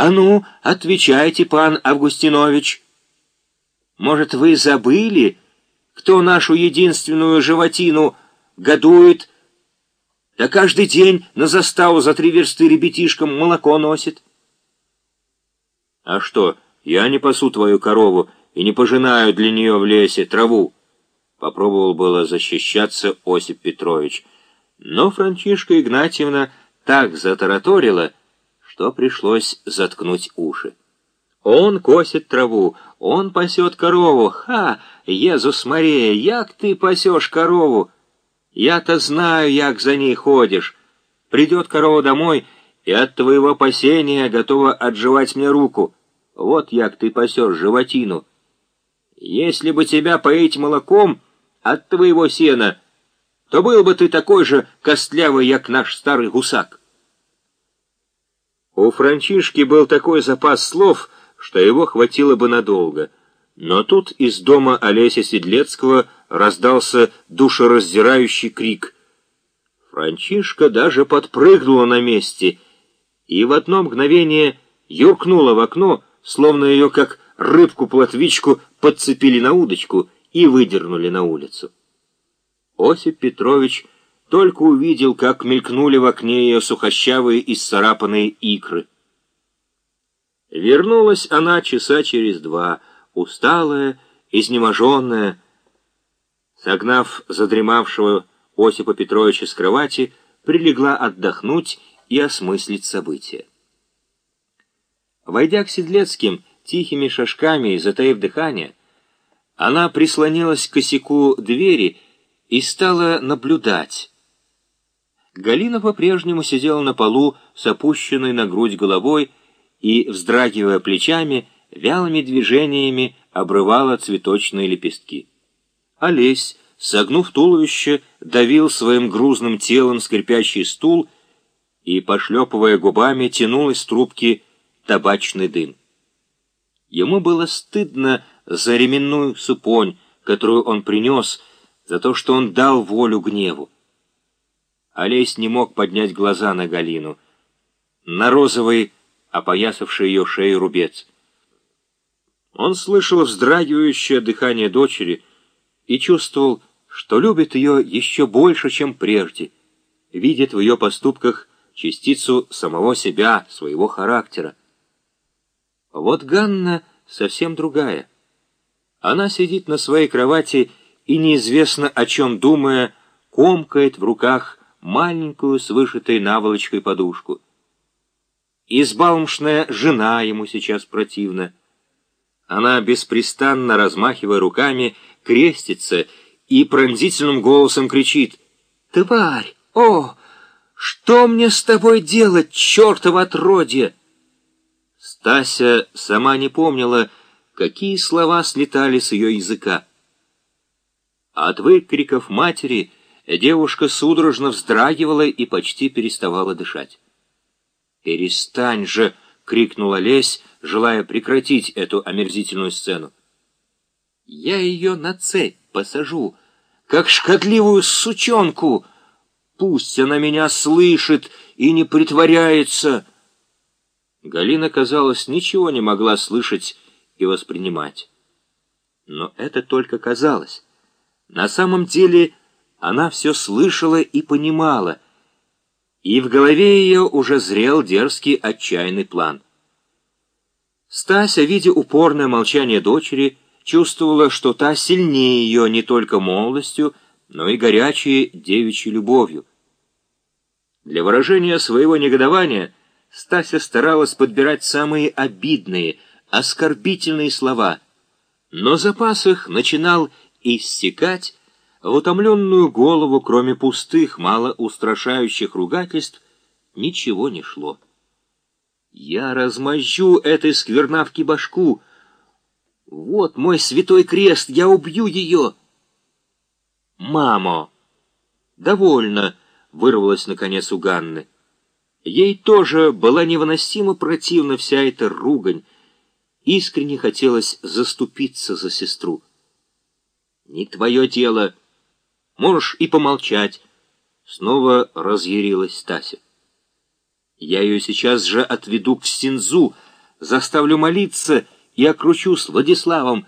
А ну, отвечайте, пан Августинович. Может, вы забыли, кто нашу единственную животину годует, да каждый день на заставу за три версты ребятишкам молоко носит? А что, я не пасу твою корову и не пожинаю для нее в лесе траву? Попробовал было защищаться Осип Петрович, но Франчишка Игнатьевна так затараторила, что пришлось заткнуть уши. Он косит траву, он пасет корову. Ха, Езус Мария, як ты пасешь корову? Я-то знаю, як за ней ходишь. Придет корова домой, и от твоего пасения готова отживать мне руку. Вот як ты пасешь животину. Если бы тебя поить молоком от твоего сена, то был бы ты такой же костлявый, як наш старый гусак. У Франчишки был такой запас слов, что его хватило бы надолго. Но тут из дома Олеся Седлецкого раздался душераздирающий крик. Франчишка даже подпрыгнула на месте и в одно мгновение юркнула в окно, словно ее, как рыбку-плотвичку, подцепили на удочку и выдернули на улицу. Осип Петрович только увидел, как мелькнули в окне ее сухощавые и сцарапанные икры. Вернулась она часа через два, усталая, изнеможенная. Согнав задремавшего Осипа Петровича с кровати, прилегла отдохнуть и осмыслить события. Войдя к Седлецким тихими шажками и затаив дыхание, она прислонилась к косяку двери и стала наблюдать, Галина по-прежнему сидела на полу с опущенной на грудь головой и, вздрагивая плечами, вялыми движениями обрывала цветочные лепестки. Олесь, согнув туловище, давил своим грузным телом скрипящий стул и, пошлепывая губами, тянул из трубки табачный дым. Ему было стыдно за ременную супонь, которую он принес, за то, что он дал волю гневу. Олесь не мог поднять глаза на Галину, на розовый, опоясавший ее шею рубец. Он слышал вздрагивающее дыхание дочери и чувствовал, что любит ее еще больше, чем прежде, видит в ее поступках частицу самого себя, своего характера. Вот Ганна совсем другая. Она сидит на своей кровати и, неизвестно о чем думая, комкает в руках маленькую с вышитой наволочкой подушку. Избалмшная жена ему сейчас противна. Она, беспрестанно размахивая руками, крестится и пронзительным голосом кричит «Тварь! О! Что мне с тобой делать, чертово отродье?» Стася сама не помнила, какие слова слетали с ее языка. От выкриков матери — Девушка судорожно вздрагивала и почти переставала дышать. «Перестань же!» — крикнула Лесь, желая прекратить эту омерзительную сцену. «Я ее на цепь посажу, как шкодливую сучонку. Пусть она меня слышит и не притворяется!» Галина, казалось, ничего не могла слышать и воспринимать. Но это только казалось. На самом деле она все слышала и понимала, и в голове ее уже зрел дерзкий отчаянный план. Стася, видя упорное молчание дочери, чувствовала, что та сильнее ее не только молодостью, но и горячей девичьей любовью. Для выражения своего негодования Стася старалась подбирать самые обидные, оскорбительные слова, но запас их начинал иссякать, в утомленную голову, кроме пустых, мало устрашающих ругательств, ничего не шло. «Я размозжу этой сквернавки башку! Вот мой святой крест, я убью ее!» «Мамо!» «Довольно!» — вырвалась наконец у Ганны. Ей тоже была невыносимо противна вся эта ругань. Искренне хотелось заступиться за сестру. «Не твое дело!» Можешь и помолчать. Снова разъярилась Стася. Я ее сейчас же отведу к Синзу, заставлю молиться и окручу с Владиславом,